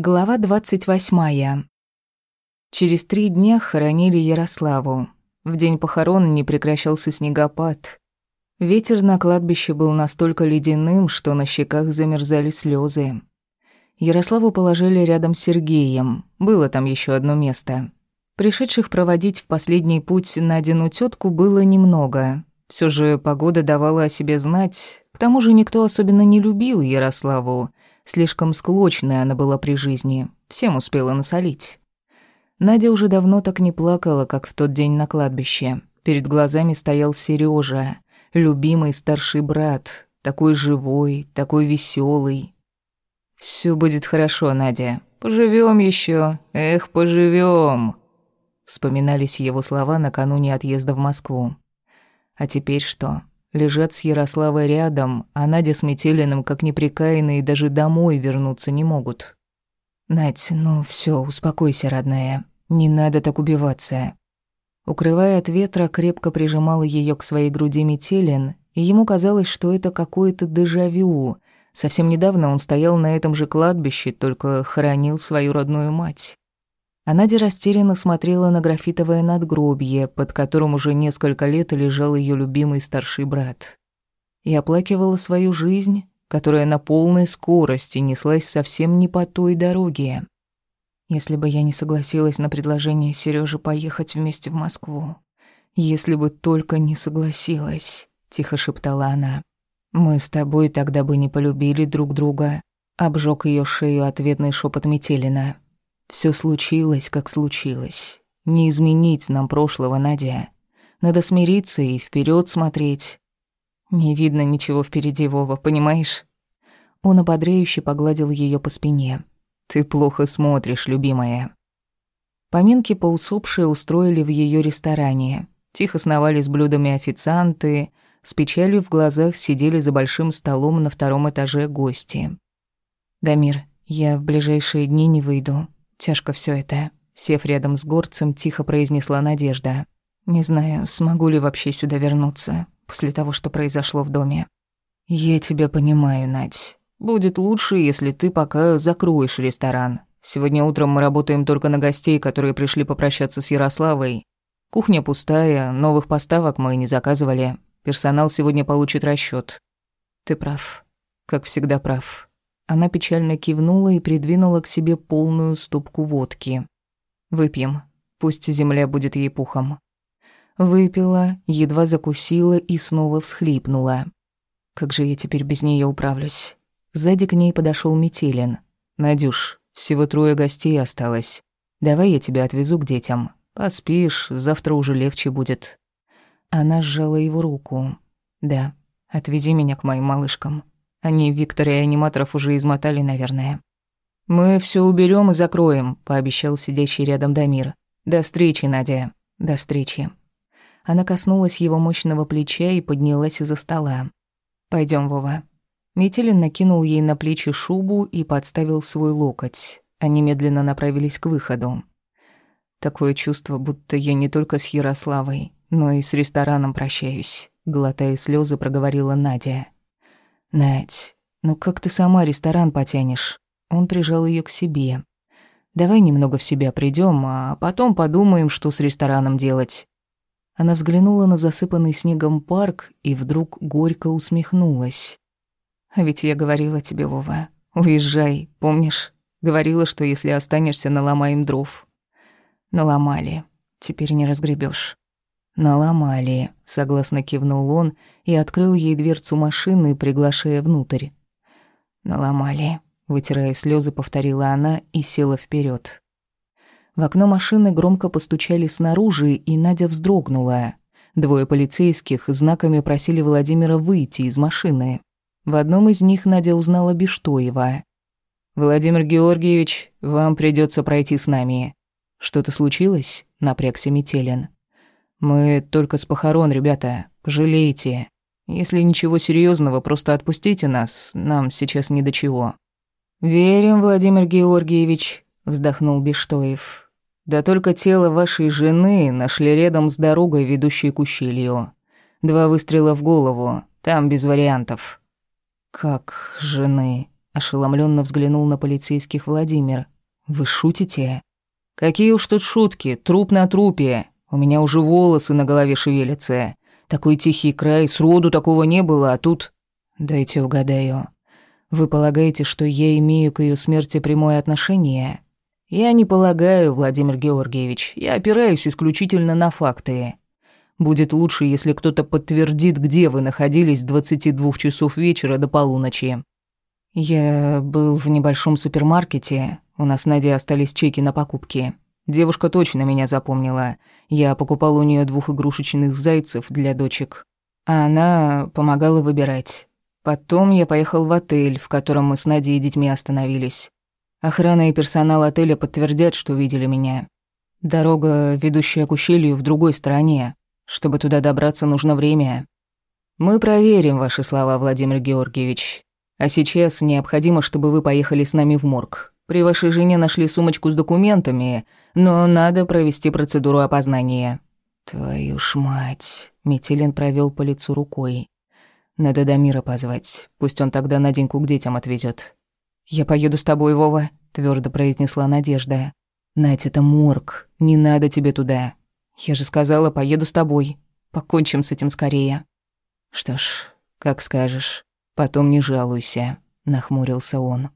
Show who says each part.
Speaker 1: Глава двадцать восьмая. Через три дня хоронили Ярославу. В день похорон не прекращался снегопад. Ветер на кладбище был настолько ледяным, что на щеках замерзали слезы. Ярославу положили рядом с Сергеем. Было там еще одно место. Пришедших проводить в последний путь Надину тетку было немного. Все же погода давала о себе знать. К тому же никто особенно не любил Ярославу. Слишком склочная она была при жизни, всем успела насолить. Надя уже давно так не плакала, как в тот день на кладбище. Перед глазами стоял Сережа, любимый старший брат, такой живой, такой веселый. Все будет хорошо, Надя. Поживем еще, эх, поживем. Вспоминались его слова накануне отъезда в Москву. А теперь что? Лежат с Ярославой рядом, а Надя с Метелиным, как неприкаянные, даже домой вернуться не могут. «Надь, ну все, успокойся, родная. Не надо так убиваться». Укрывая от ветра, крепко прижимала ее к своей груди Метелин, и ему казалось, что это какое-то дежавю. Совсем недавно он стоял на этом же кладбище, только хоронил свою родную мать. А Надя растерянно смотрела на графитовое надгробье, под которым уже несколько лет лежал ее любимый старший брат. И оплакивала свою жизнь, которая на полной скорости неслась совсем не по той дороге. Если бы я не согласилась на предложение Сережи поехать вместе в Москву. Если бы только не согласилась, тихо шептала она. Мы с тобой тогда бы не полюбили друг друга. Обжег ее шею ответный шепот Метелина. Все случилось, как случилось. Не изменить нам прошлого, Надя. Надо смириться и вперед смотреть. Не видно ничего впереди, Вова, понимаешь? Он ободряюще погладил ее по спине. Ты плохо смотришь, любимая. Поминки по усопшей устроили в ее ресторане. Тихо сновали с блюдами официанты, с печалью в глазах сидели за большим столом на втором этаже гости. «Дамир, я в ближайшие дни не выйду. Тяжко все это. Сев рядом с горцем, тихо произнесла Надежда. Не знаю, смогу ли вообще сюда вернуться после того, что произошло в доме. Я тебя понимаю, Надь. Будет лучше, если ты пока закроешь ресторан. Сегодня утром мы работаем только на гостей, которые пришли попрощаться с Ярославой. Кухня пустая, новых поставок мы не заказывали. Персонал сегодня получит расчет. Ты прав. Как всегда прав. Она печально кивнула и придвинула к себе полную ступку водки. «Выпьем. Пусть земля будет ей пухом». Выпила, едва закусила и снова всхлипнула. «Как же я теперь без нее управлюсь?» Сзади к ней подошел Метелин. «Надюш, всего трое гостей осталось. Давай я тебя отвезу к детям. Поспишь, завтра уже легче будет». Она сжала его руку. «Да, отвези меня к моим малышкам». Они Виктора и аниматоров уже измотали, наверное. «Мы все уберем и закроем», — пообещал сидящий рядом Дамир. «До встречи, Надя. До встречи». Она коснулась его мощного плеча и поднялась из-за стола. Пойдем, Вова». Метелин накинул ей на плечи шубу и подставил свой локоть. Они медленно направились к выходу. Такое чувство, будто я не только с Ярославой, но и с рестораном прощаюсь, глотая слезы, проговорила Надя. «Надь, ну как ты сама ресторан потянешь?» Он прижал ее к себе. «Давай немного в себя придем, а потом подумаем, что с рестораном делать». Она взглянула на засыпанный снегом парк и вдруг горько усмехнулась. «А ведь я говорила тебе, Вова, уезжай, помнишь? Говорила, что если останешься, наломаем дров». Наломали. Теперь не разгребешь. «Наломали», — согласно кивнул он и открыл ей дверцу машины, приглашая внутрь. «Наломали», — вытирая слезы, повторила она и села вперед. В окно машины громко постучали снаружи, и Надя вздрогнула. Двое полицейских знаками просили Владимира выйти из машины. В одном из них Надя узнала Бештоева. «Владимир Георгиевич, вам придется пройти с нами». «Что-то случилось?» — напрягся Метелин. Мы только с похорон, ребята. Пожалейте. Если ничего серьезного, просто отпустите нас. Нам сейчас не до чего. Верим, Владимир Георгиевич, вздохнул Бештоев. Да только тело вашей жены нашли рядом с дорогой, ведущей к ущелью. Два выстрела в голову. Там без вариантов. Как жены? ошеломленно взглянул на полицейских Владимир. «Вы шутите?» «Какие уж тут шутки, труп на трупе. У меня уже волосы на голове шевелятся. Такой тихий край, сроду такого не было, а тут...» «Дайте угадаю. Вы полагаете, что я имею к ее смерти прямое отношение?» «Я не полагаю, Владимир Георгиевич. Я опираюсь исключительно на факты. Будет лучше, если кто-то подтвердит, где вы находились с 22 часов вечера до полуночи». «Я был в небольшом супермаркете. У нас с Надей остались чеки на покупки. Девушка точно меня запомнила. Я покупал у нее двух игрушечных зайцев для дочек. А она помогала выбирать. Потом я поехал в отель, в котором мы с Надей и детьми остановились. Охрана и персонал отеля подтвердят, что видели меня. Дорога, ведущая к ущелью, в другой стороне. Чтобы туда добраться, нужно время. Мы проверим ваши слова, Владимир Георгиевич. А сейчас необходимо, чтобы вы поехали с нами в морг. При вашей жене нашли сумочку с документами, но надо провести процедуру опознания». «Твою ж мать!» — Метелин провел по лицу рукой. «Надо Дамира позвать. Пусть он тогда Наденьку к детям отвезет. «Я поеду с тобой, Вова», — твердо произнесла Надежда. «Надь, это морг. Не надо тебе туда. Я же сказала, поеду с тобой. Покончим с этим скорее». «Что ж, как скажешь. Потом не жалуйся», — нахмурился он.